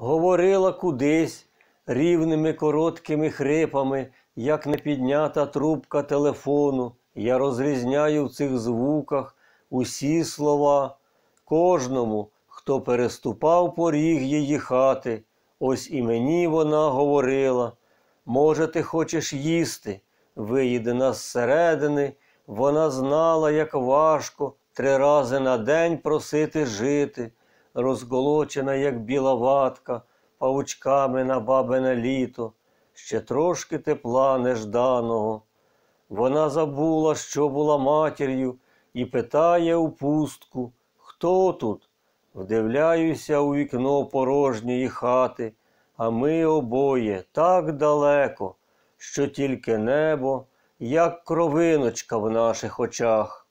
говорила кудись рівними короткими хрипами, як непіднята трубка телефону. Я розрізняю в цих звуках усі слова, кожному, хто переступав поріг її хати. Ось і мені вона говорила. Може, ти хочеш їсти? Виїде нас зсередини, вона знала, як важко три рази на день просити жити, розголочена, як біла ватка, павучками на бабине літо, ще трошки тепла нежданого. Вона забула, що була матір'ю, і питає у пустку, хто тут? Вдивляюся у вікно порожньої хати, а ми обоє так далеко, що тільки небо, як кровиночка в наших очах.